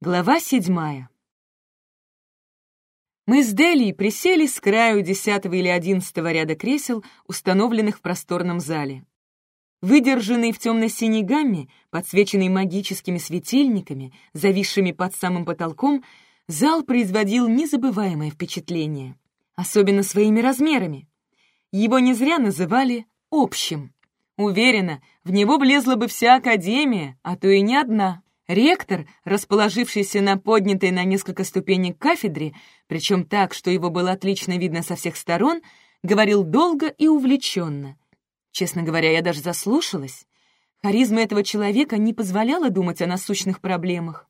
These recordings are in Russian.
Глава седьмая. Мы с Делией присели с краю десятого или одиннадцатого ряда кресел, установленных в просторном зале. Выдержанный в темно-синей гамме, подсвеченный магическими светильниками, зависшими под самым потолком, зал производил незабываемое впечатление, особенно своими размерами. Его не зря называли «общим». Уверена, в него влезла бы вся Академия, а то и не одна. Ректор, расположившийся на поднятой на несколько ступенек кафедре, причем так, что его было отлично видно со всех сторон, говорил долго и увлеченно. Честно говоря, я даже заслушалась. Харизма этого человека не позволяла думать о насущных проблемах.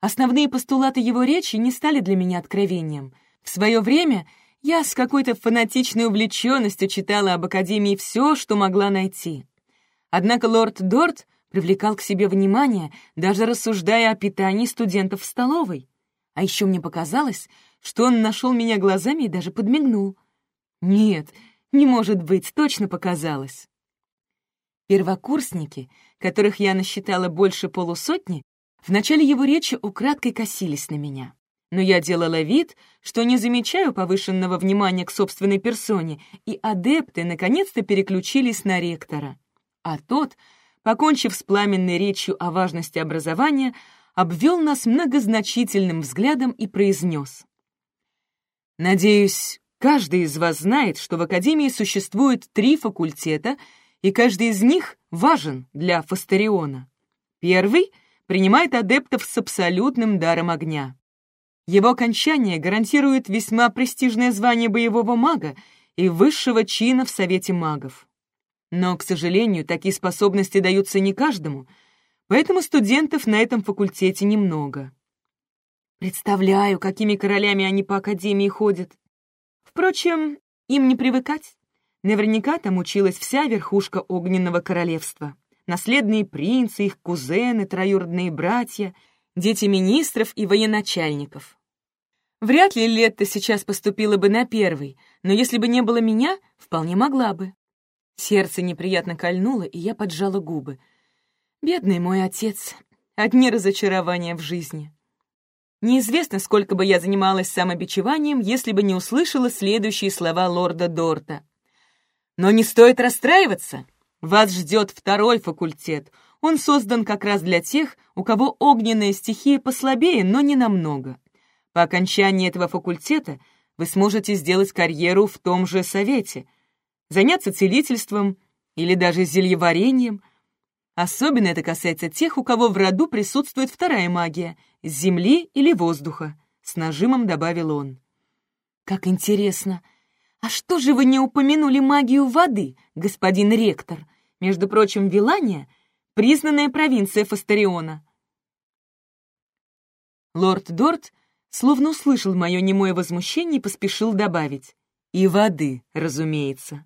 Основные постулаты его речи не стали для меня откровением. В свое время я с какой-то фанатичной увлеченностью читала об Академии все, что могла найти. Однако лорд Дорт привлекал к себе внимание, даже рассуждая о питании студентов в столовой. А еще мне показалось, что он нашел меня глазами и даже подмигнул. Нет, не может быть, точно показалось. Первокурсники, которых я насчитала больше полусотни, в начале его речи украдкой косились на меня. Но я делала вид, что не замечаю повышенного внимания к собственной персоне, и адепты наконец-то переключились на ректора. А тот покончив с пламенной речью о важности образования, обвел нас многозначительным взглядом и произнес. «Надеюсь, каждый из вас знает, что в Академии существует три факультета, и каждый из них важен для Фастериона. Первый принимает адептов с абсолютным даром огня. Его окончание гарантирует весьма престижное звание боевого мага и высшего чина в Совете магов. Но, к сожалению, такие способности даются не каждому, поэтому студентов на этом факультете немного. Представляю, какими королями они по академии ходят. Впрочем, им не привыкать. Наверняка там училась вся верхушка огненного королевства. Наследные принцы, их кузены, троюродные братья, дети министров и военачальников. Вряд ли Летта сейчас поступила бы на первый, но если бы не было меня, вполне могла бы. Сердце неприятно кольнуло, и я поджала губы. Бедный мой отец, одни разочарования в жизни. Неизвестно, сколько бы я занималась самобичеванием, если бы не услышала следующие слова лорда Дорта. «Но не стоит расстраиваться. Вас ждет второй факультет. Он создан как раз для тех, у кого огненная стихия послабее, но не намного. По окончании этого факультета вы сможете сделать карьеру в том же совете — заняться целительством или даже зельеварением. Особенно это касается тех, у кого в роду присутствует вторая магия — земли или воздуха, — с нажимом добавил он. «Как интересно! А что же вы не упомянули магию воды, господин ректор? Между прочим, Вилания — признанная провинция Фастариона». Лорд Дорт словно услышал мое немое возмущение и поспешил добавить. «И воды, разумеется».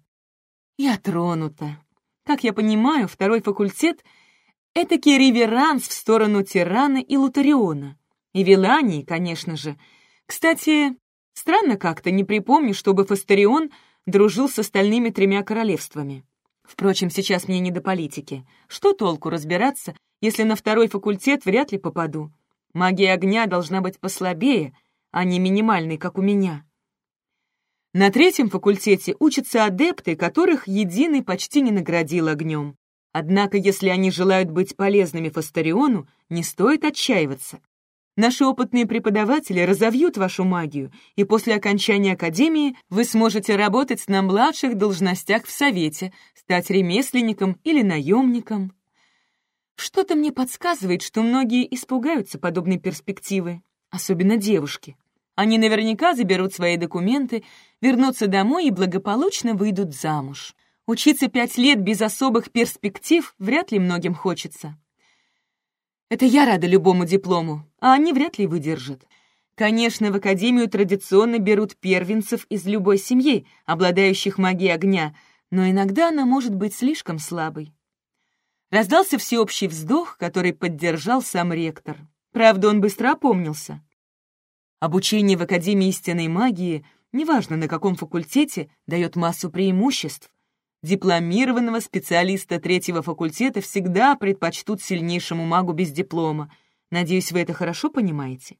Я тронута. Как я понимаю, второй факультет — этакий реверанс в сторону Тирана и Лутариона. И Вилании, конечно же. Кстати, странно как-то, не припомню, чтобы Фастарион дружил с остальными тремя королевствами. Впрочем, сейчас мне не до политики. Что толку разбираться, если на второй факультет вряд ли попаду? Магия огня должна быть послабее, а не минимальной, как у меня. На третьем факультете учатся адепты, которых единый почти не наградил огнем. Однако, если они желают быть полезными Фастариону, не стоит отчаиваться. Наши опытные преподаватели разовьют вашу магию, и после окончания академии вы сможете работать на младших должностях в совете, стать ремесленником или наемником. Что-то мне подсказывает, что многие испугаются подобной перспективы, особенно девушки. Они наверняка заберут свои документы, вернутся домой и благополучно выйдут замуж. Учиться пять лет без особых перспектив вряд ли многим хочется. Это я рада любому диплому, а они вряд ли выдержат. Конечно, в академию традиционно берут первенцев из любой семьи, обладающих магией огня, но иногда она может быть слишком слабой. Раздался всеобщий вздох, который поддержал сам ректор. Правда, он быстро опомнился. Обучение в Академии истинной магии, неважно на каком факультете, дает массу преимуществ. Дипломированного специалиста третьего факультета всегда предпочтут сильнейшему магу без диплома. Надеюсь, вы это хорошо понимаете.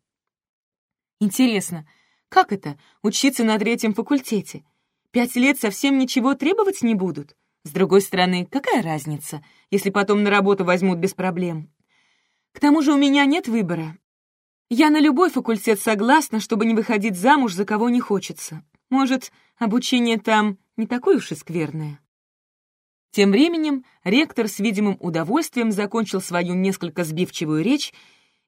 Интересно, как это — учиться на третьем факультете? Пять лет совсем ничего требовать не будут? С другой стороны, какая разница, если потом на работу возьмут без проблем? К тому же у меня нет выбора. Я на любой факультет согласна, чтобы не выходить замуж за кого не хочется. Может, обучение там не такое уж и скверное. Тем временем ректор с видимым удовольствием закончил свою несколько сбивчивую речь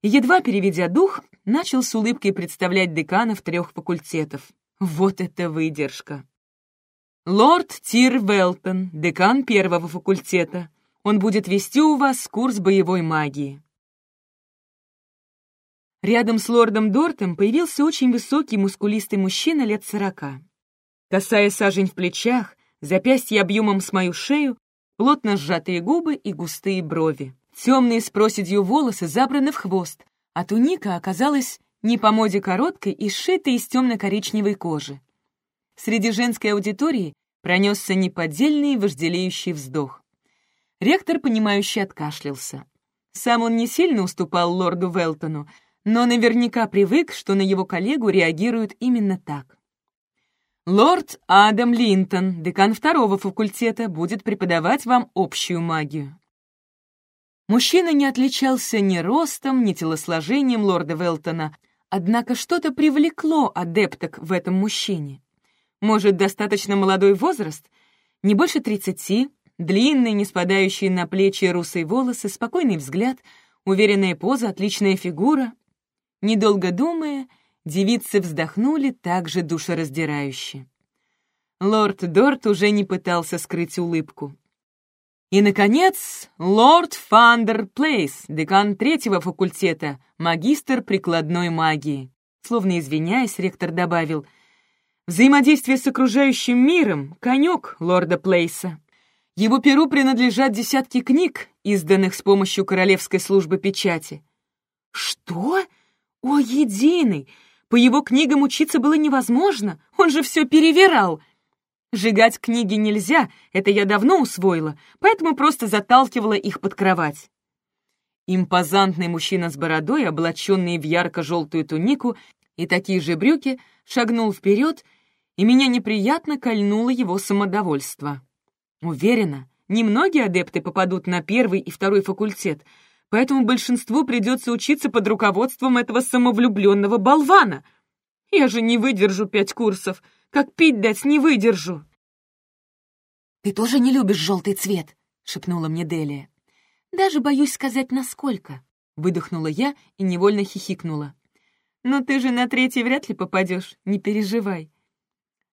и, едва переведя дух, начал с улыбкой представлять деканов трех факультетов. Вот это выдержка! Лорд Тир Велтон, декан первого факультета. Он будет вести у вас курс боевой магии. Рядом с лордом Дортом появился очень высокий мускулистый мужчина лет сорока. Касая сажень в плечах, запястье объемом с мою шею, плотно сжатые губы и густые брови. Темные с проседью волосы забраны в хвост, а туника оказалась не по моде короткой и сшитой из темно-коричневой кожи. Среди женской аудитории пронесся неподдельный вожделеющий вздох. Ректор, понимающе откашлялся. Сам он не сильно уступал лорду Велтону, но наверняка привык, что на его коллегу реагируют именно так. Лорд Адам Линтон, декан второго факультета, будет преподавать вам общую магию. Мужчина не отличался ни ростом, ни телосложением лорда Велтона, однако что-то привлекло адепток в этом мужчине. Может, достаточно молодой возраст, не больше тридцати, длинные, не спадающие на плечи русые волосы, спокойный взгляд, уверенная поза, отличная фигура. Недолго думая, девицы вздохнули так же душераздирающе. Лорд Дорт уже не пытался скрыть улыбку. И, наконец, лорд Фандер Плейс, декан третьего факультета, магистр прикладной магии. Словно извиняясь, ректор добавил, «Взаимодействие с окружающим миром — конек лорда Плейса. Его перу принадлежат десятки книг, изданных с помощью Королевской службы печати». «Что? О, единый! По его книгам учиться было невозможно, он же все перевирал!» Сжигать книги нельзя, это я давно усвоила, поэтому просто заталкивала их под кровать. Импозантный мужчина с бородой, облаченный в ярко-желтую тунику и такие же брюки, шагнул вперед, и меня неприятно кольнуло его самодовольство. Уверена, немногие адепты попадут на первый и второй факультет, поэтому большинству придется учиться под руководством этого самовлюбленного болвана. Я же не выдержу пять курсов — как пить дать не выдержу!» «Ты тоже не любишь желтый цвет?» — шепнула мне Делия. «Даже боюсь сказать, насколько», — выдохнула я и невольно хихикнула. «Но ты же на третий вряд ли попадешь, не переживай».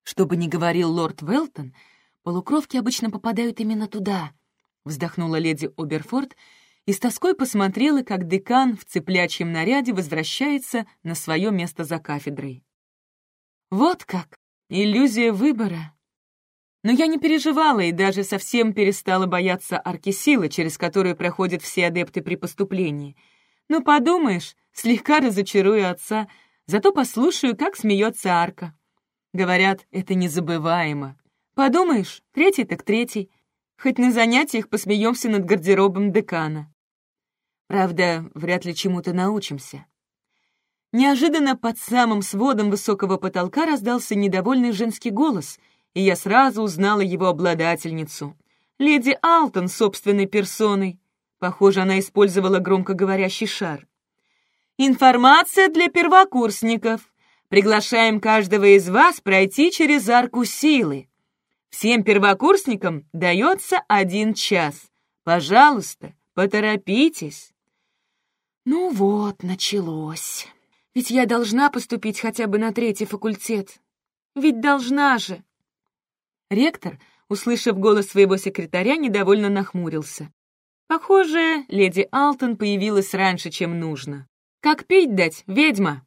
Что бы ни говорил лорд Велтон, полукровки обычно попадают именно туда, — вздохнула леди Оберфорд и с тоской посмотрела, как декан в цыплячьем наряде возвращается на свое место за кафедрой. «Вот как! Иллюзия выбора. Но я не переживала и даже совсем перестала бояться арки силы, через которую проходят все адепты при поступлении. Ну, подумаешь, слегка разочарую отца, зато послушаю, как смеется арка. Говорят, это незабываемо. Подумаешь, третий так третий. Хоть на занятиях посмеемся над гардеробом декана. Правда, вряд ли чему-то научимся. Неожиданно под самым сводом высокого потолка раздался недовольный женский голос, и я сразу узнала его обладательницу. Леди Алтон собственной персоной. Похоже, она использовала громкоговорящий шар. «Информация для первокурсников. Приглашаем каждого из вас пройти через арку силы. Всем первокурсникам дается один час. Пожалуйста, поторопитесь». Ну вот, началось. Ведь я должна поступить хотя бы на третий факультет. Ведь должна же. Ректор, услышав голос своего секретаря, недовольно нахмурился. Похоже, леди Алтон появилась раньше, чем нужно. Как пить дать, ведьма?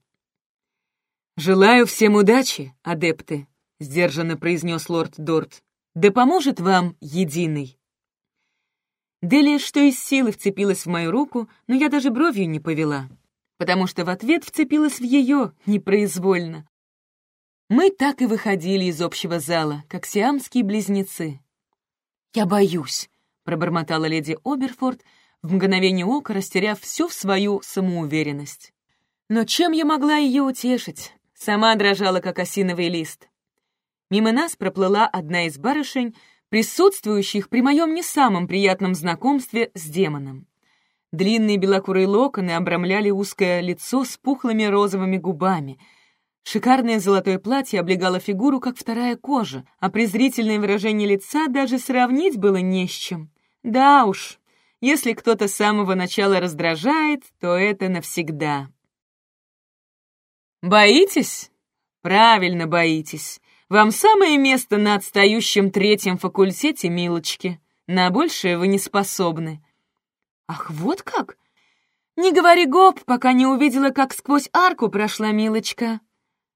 «Желаю всем удачи, адепты», — сдержанно произнес лорд Дорт. «Да поможет вам единый». Делия что из силы вцепилась в мою руку, но я даже бровью не повела потому что в ответ вцепилась в ее непроизвольно. Мы так и выходили из общего зала, как сиамские близнецы. «Я боюсь», — пробормотала леди Оберфорд, в мгновение ока растеряв всю свою самоуверенность. Но чем я могла ее утешить? Сама дрожала, как осиновый лист. Мимо нас проплыла одна из барышень, присутствующих при моем не самом приятном знакомстве с демоном. Длинные белокурые локоны обрамляли узкое лицо с пухлыми розовыми губами. Шикарное золотое платье облегало фигуру, как вторая кожа, а презрительное выражение лица даже сравнить было не с чем. Да уж, если кто-то с самого начала раздражает, то это навсегда. «Боитесь?» «Правильно боитесь. Вам самое место на отстающем третьем факультете, милочки. На большее вы не способны». «Ах, вот как?» «Не говори гоп, пока не увидела, как сквозь арку прошла милочка».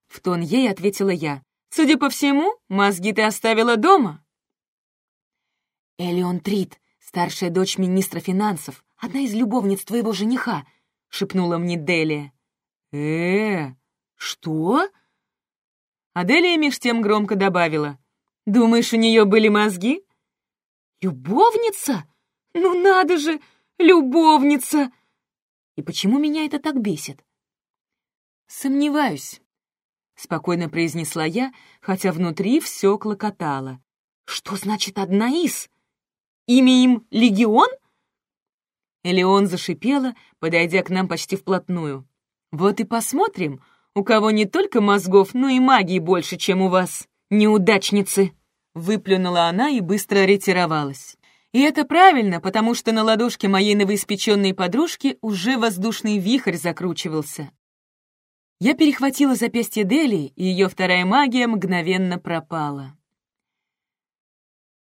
В тон ей ответила я. «Судя по всему, мозги ты оставила дома». «Элеон Трит, старшая дочь министра финансов, одна из любовниц твоего жениха», — шепнула мне Делия. «Э, что?» Аделия меж тем громко добавила. «Думаешь, у нее были мозги?» «Любовница? Ну надо же, любовница!» «И почему меня это так бесит?» «Сомневаюсь», — спокойно произнесла я, хотя внутри все клокотало. «Что значит одна из? Имя им Легион?» Элеон зашипела, подойдя к нам почти вплотную. «Вот и посмотрим, у кого не только мозгов, но и магии больше, чем у вас, неудачницы!» Выплюнула она и быстро ретировалась. И это правильно, потому что на ладошке моей новоиспеченной подружки уже воздушный вихрь закручивался. Я перехватила запястье Дели, и ее вторая магия мгновенно пропала.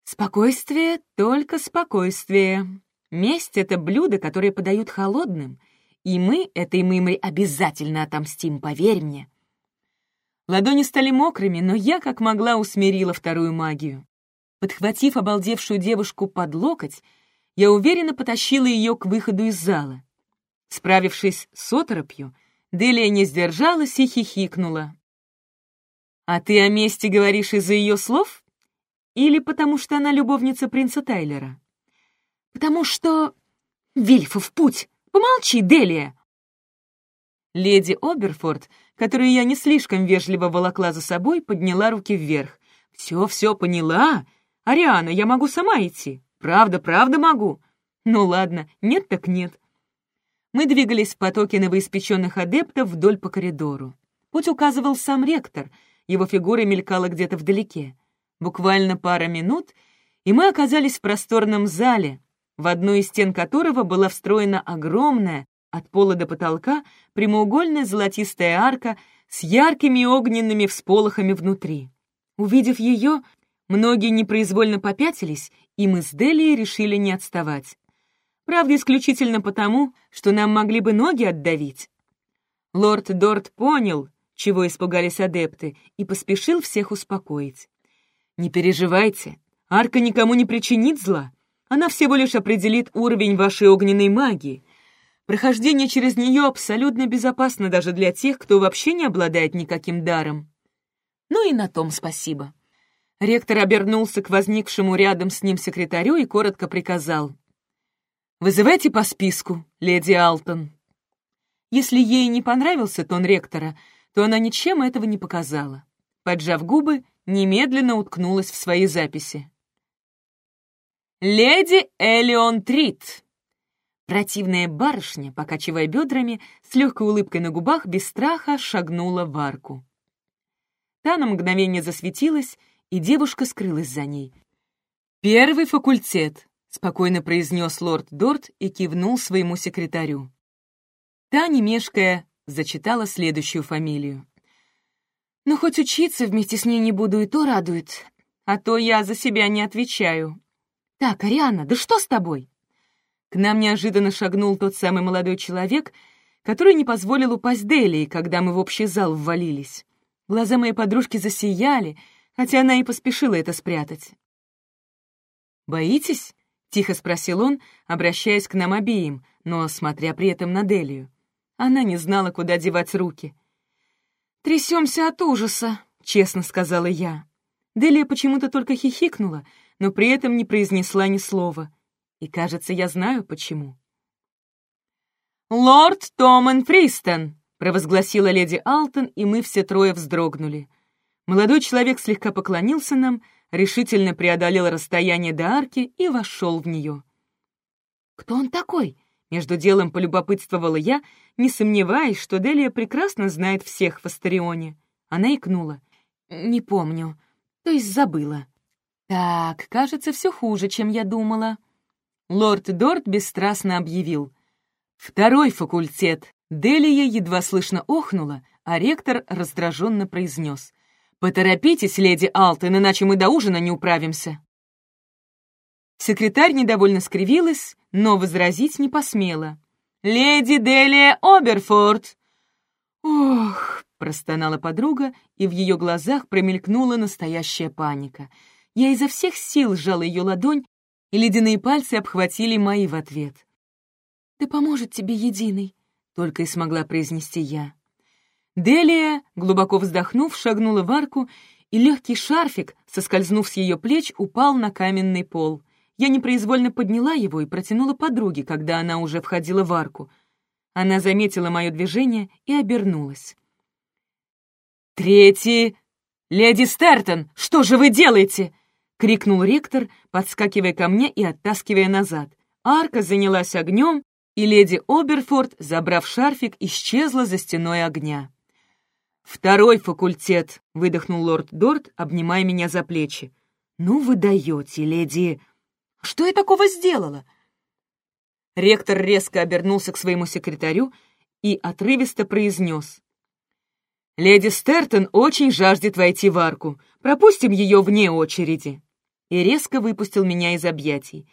Спокойствие, только спокойствие. Месть — это блюдо, которое подают холодным — и мы этой мымре обязательно отомстим, поверь мне. Ладони стали мокрыми, но я как могла усмирила вторую магию. Подхватив обалдевшую девушку под локоть, я уверенно потащила ее к выходу из зала. Справившись с оторопью, Делия не сдержалась и хихикнула. «А ты о месте говоришь из-за ее слов? Или потому что она любовница принца Тайлера?» «Потому что... Вильфа в путь!» Помолчи, Делия!» Леди Оберфорд, которую я не слишком вежливо волокла за собой, подняла руки вверх. «Все-все поняла. Ариана, я могу сама идти. Правда, правда могу. Ну ладно, нет так нет». Мы двигались в потоке новоиспеченных адептов вдоль по коридору. Путь указывал сам ректор, его фигура мелькала где-то вдалеке. Буквально пара минут, и мы оказались в просторном зале, в одну из стен которого была встроена огромная, от пола до потолка, прямоугольная золотистая арка с яркими огненными всполохами внутри. Увидев ее, многие непроизвольно попятились, и мы с Делией решили не отставать. Правда, исключительно потому, что нам могли бы ноги отдавить. Лорд Дорт понял, чего испугались адепты, и поспешил всех успокоить. «Не переживайте, арка никому не причинит зла. Она всего лишь определит уровень вашей огненной магии. Прохождение через нее абсолютно безопасно даже для тех, кто вообще не обладает никаким даром. Ну и на том спасибо. Ректор обернулся к возникшему рядом с ним секретарю и коротко приказал. «Вызывайте по списку, леди Алтон». Если ей не понравился тон ректора, то она ничем этого не показала. Поджав губы, немедленно уткнулась в свои записи. «Леди Элеон Трит!» Противная барышня, покачивая бедрами, с легкой улыбкой на губах, без страха шагнула в арку. Та на мгновение засветилась, и девушка скрылась за ней. «Первый факультет», — спокойно произнес лорд Дорт и кивнул своему секретарю. Та, не мешкая, зачитала следующую фамилию. «Ну, хоть учиться вместе с ней не буду, и то радует. А то я за себя не отвечаю», «Так, Ариана, да что с тобой?» К нам неожиданно шагнул тот самый молодой человек, который не позволил упасть Делии, когда мы в общий зал ввалились. Глаза моей подружки засияли, хотя она и поспешила это спрятать. «Боитесь?» — тихо спросил он, обращаясь к нам обеим, но смотря при этом на Делию. Она не знала, куда девать руки. «Трясемся от ужаса», — честно сказала я. Делия почему-то только хихикнула — но при этом не произнесла ни слова. И, кажется, я знаю, почему. «Лорд Томан Фристон!» — провозгласила леди Алтон, и мы все трое вздрогнули. Молодой человек слегка поклонился нам, решительно преодолел расстояние до арки и вошел в нее. «Кто он такой?» — между делом полюбопытствовала я, не сомневаясь, что Делия прекрасно знает всех в Астарионе. Она икнула. «Не помню. То есть забыла». «Так, кажется, все хуже, чем я думала». Лорд Дорт бесстрастно объявил. «Второй факультет». Делия едва слышно охнула, а ректор раздраженно произнес. «Поторопитесь, леди Алтон, иначе мы до ужина не управимся». Секретарь недовольно скривилась, но возразить не посмела. «Леди Делия Оберфорд!» «Ох!» — простонала подруга, и в ее глазах промелькнула настоящая паника. Я изо всех сил сжала ее ладонь, и ледяные пальцы обхватили мои в ответ. «Да поможет тебе единый», — только и смогла произнести я. Делия, глубоко вздохнув, шагнула в арку, и легкий шарфик, соскользнув с ее плеч, упал на каменный пол. Я непроизвольно подняла его и протянула подруге, когда она уже входила в арку. Она заметила мое движение и обернулась. «Третий! Леди Стертон, что же вы делаете?» — крикнул ректор, подскакивая ко мне и оттаскивая назад. Арка занялась огнем, и леди Оберфорд, забрав шарфик, исчезла за стеной огня. «Второй факультет», — выдохнул лорд Дорт, обнимая меня за плечи. «Ну вы даете, леди...» Что я такого сделала?» Ректор резко обернулся к своему секретарю и отрывисто произнес. «Леди Стертон очень жаждет войти в арку. Пропустим ее вне очереди». И резко выпустил меня из объятий.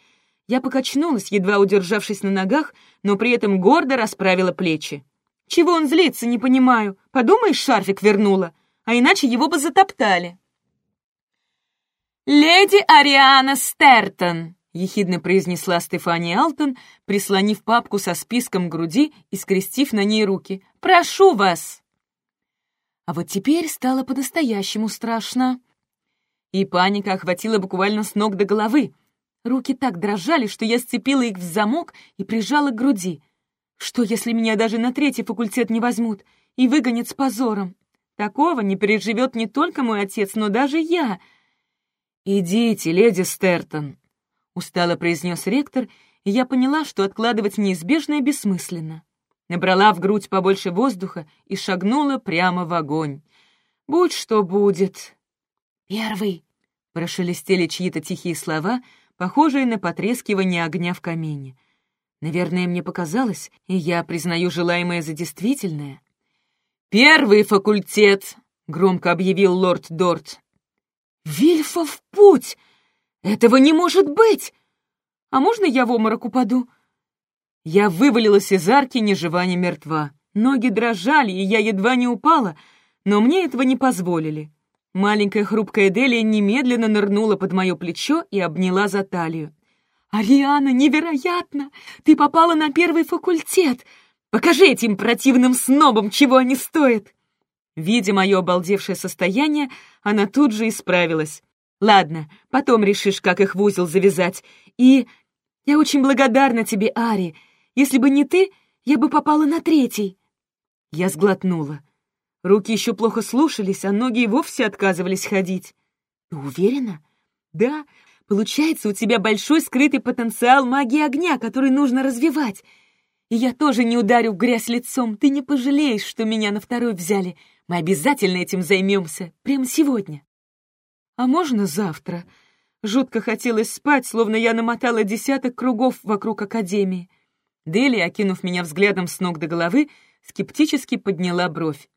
Я покачнулась, едва удержавшись на ногах, но при этом гордо расправила плечи. «Чего он злится, не понимаю. Подумаешь, шарфик вернула, а иначе его бы затоптали». «Леди Ариана Стертон!» — ехидно произнесла Стефания Алтон, прислонив папку со списком груди и скрестив на ней руки. «Прошу вас!» А вот теперь стало по-настоящему страшно. И паника охватила буквально с ног до головы. Руки так дрожали, что я сцепила их в замок и прижала к груди. Что, если меня даже на третий факультет не возьмут и выгонят с позором? Такого не переживет не только мой отец, но даже я. «Идите, леди Стертон», — устало произнес ректор, и я поняла, что откладывать неизбежное бессмысленно. Набрала в грудь побольше воздуха и шагнула прямо в огонь. «Будь что будет». «Первый», — прошелестели чьи-то тихие слова, похожие на потрескивание огня в камине. Наверное, мне показалось, и я признаю желаемое за действительное. «Первый факультет!» — громко объявил лорд Дорт. «Вильфа в путь!» «Этого не может быть! А можно я в обморок упаду?» Я вывалилась из арки ни жива, ни мертва. Ноги дрожали, и я едва не упала, но мне этого не позволили. Маленькая хрупкая Делия немедленно нырнула под мое плечо и обняла за талию. «Ариана, невероятно! Ты попала на первый факультет! Покажи этим противным снобам, чего они стоят!» Видя мое обалдевшее состояние, она тут же исправилась. Ладно, потом решишь, как их в узел завязать. И я очень благодарна тебе, Ари. Если бы не ты, я бы попала на третий». Я сглотнула. Руки еще плохо слушались, а ноги и вовсе отказывались ходить. «Ты уверена?» «Да. Получается, у тебя большой скрытый потенциал магии огня, который нужно развивать. И я тоже не ударю в грязь лицом. Ты не пожалеешь, что меня на второй взяли. Мы обязательно этим займемся. Прямо сегодня». «А можно завтра?» Жутко хотелось спать, словно я намотала десяток кругов вокруг Академии. Дели, окинув меня взглядом с ног до головы, скептически подняла бровь.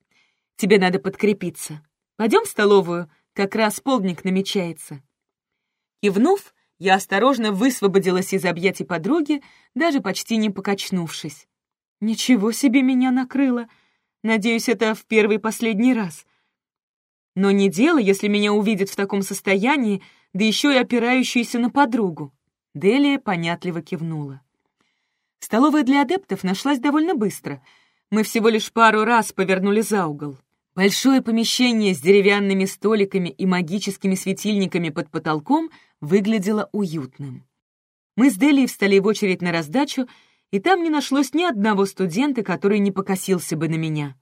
«Тебе надо подкрепиться. Пойдем в столовую, как раз полдник намечается». Кивнув, я осторожно высвободилась из объятий подруги, даже почти не покачнувшись. «Ничего себе меня накрыло! Надеюсь, это в первый последний раз. Но не дело, если меня увидят в таком состоянии, да еще и опирающуюся на подругу. Делия понятливо кивнула. Столовая для адептов нашлась довольно быстро. Мы всего лишь пару раз повернули за угол. Большое помещение с деревянными столиками и магическими светильниками под потолком выглядело уютным. Мы с Делией встали в очередь на раздачу, и там не нашлось ни одного студента, который не покосился бы на меня.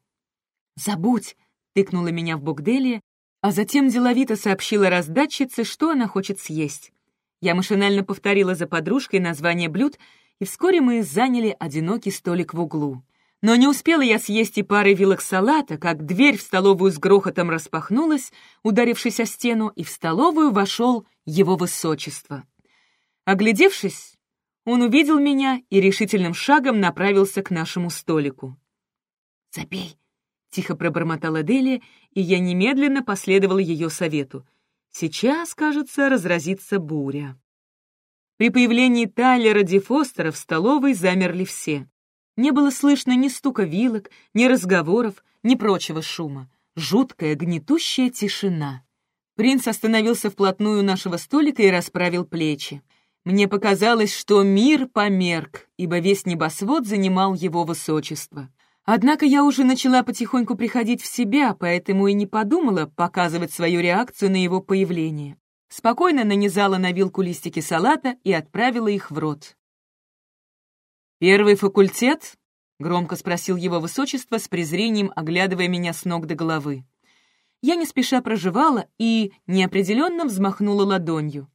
«Забудь!» — тыкнула меня в бок Делия, а затем деловито сообщила раздатчице, что она хочет съесть. Я машинально повторила за подружкой название блюд, и вскоре мы заняли одинокий столик в углу. Но не успела я съесть и пары вилок салата, как дверь в столовую с грохотом распахнулась, ударившись о стену, и в столовую вошел его высочество. Оглядевшись, он увидел меня и решительным шагом направился к нашему столику. «Забей!» — тихо пробормотала Делия, и я немедленно последовала ее совету. Сейчас, кажется, разразится буря. При появлении Тайлера Ди Фостера в столовой замерли все. Не было слышно ни стука вилок, ни разговоров, ни прочего шума. Жуткая, гнетущая тишина. Принц остановился вплотную нашего столика и расправил плечи. Мне показалось, что мир померк, ибо весь небосвод занимал его высочество. Однако я уже начала потихоньку приходить в себя, поэтому и не подумала показывать свою реакцию на его появление. Спокойно нанизала на вилку листики салата и отправила их в рот. «Первый факультет?» — громко спросил его высочество с презрением, оглядывая меня с ног до головы. Я не спеша проживала и неопределенно взмахнула ладонью.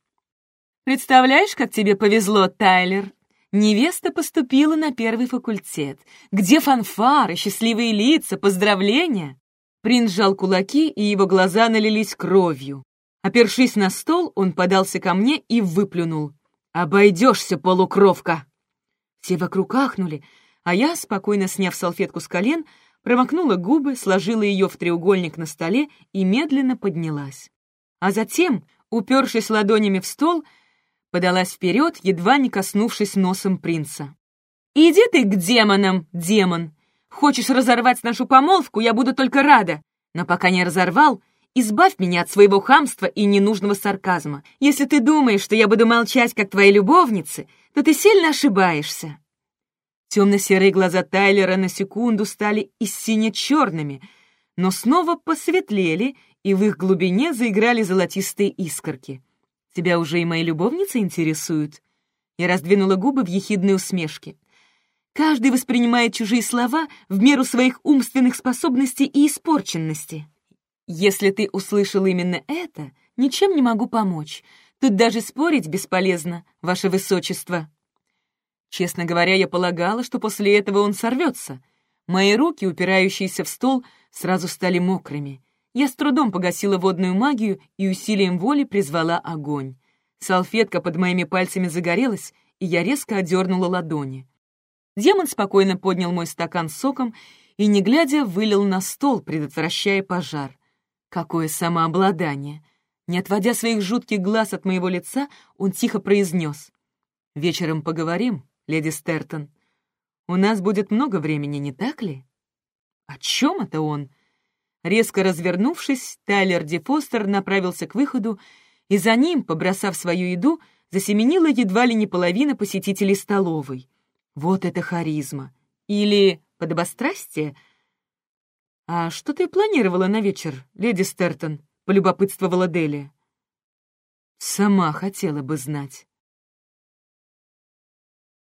«Представляешь, как тебе повезло, Тайлер? Невеста поступила на первый факультет. Где фанфары, счастливые лица, поздравления?» Принц сжал кулаки, и его глаза налились кровью. Опершись на стол, он подался ко мне и выплюнул. «Обойдешься, полукровка!» Все вокруг ахнули, а я, спокойно сняв салфетку с колен, промокнула губы, сложила ее в треугольник на столе и медленно поднялась. А затем, упершись ладонями в стол, подалась вперед, едва не коснувшись носом принца. «Иди ты к демонам, демон! Хочешь разорвать нашу помолвку, я буду только рада, но пока не разорвал, избавь меня от своего хамства и ненужного сарказма. Если ты думаешь, что я буду молчать, как твои любовницы, то ты сильно ошибаешься». Темно-серые глаза Тайлера на секунду стали и сине-черными, но снова посветлели, и в их глубине заиграли золотистые искорки. «Тебя уже и мои любовницы интересуют?» Я раздвинула губы в ехидной усмешке. «Каждый воспринимает чужие слова в меру своих умственных способностей и испорченности. Если ты услышал именно это, ничем не могу помочь. Тут даже спорить бесполезно, ваше высочество». Честно говоря, я полагала, что после этого он сорвется. Мои руки, упирающиеся в стол, сразу стали мокрыми. Я с трудом погасила водную магию и усилием воли призвала огонь. Салфетка под моими пальцами загорелась, и я резко отдернула ладони. Демон спокойно поднял мой стакан с соком и, не глядя, вылил на стол, предотвращая пожар. Какое самообладание! Не отводя своих жутких глаз от моего лица, он тихо произнес. «Вечером поговорим, леди Стертон. У нас будет много времени, не так ли?» «О чем это он?» Резко развернувшись, Тайлер Ди Фостер направился к выходу, и за ним, побросав свою еду, засеменила едва ли не половина посетителей столовой. Вот это харизма! Или подобострастие? «А что ты планировала на вечер, леди Стертон?» — полюбопытствовала Делия. «Сама хотела бы знать».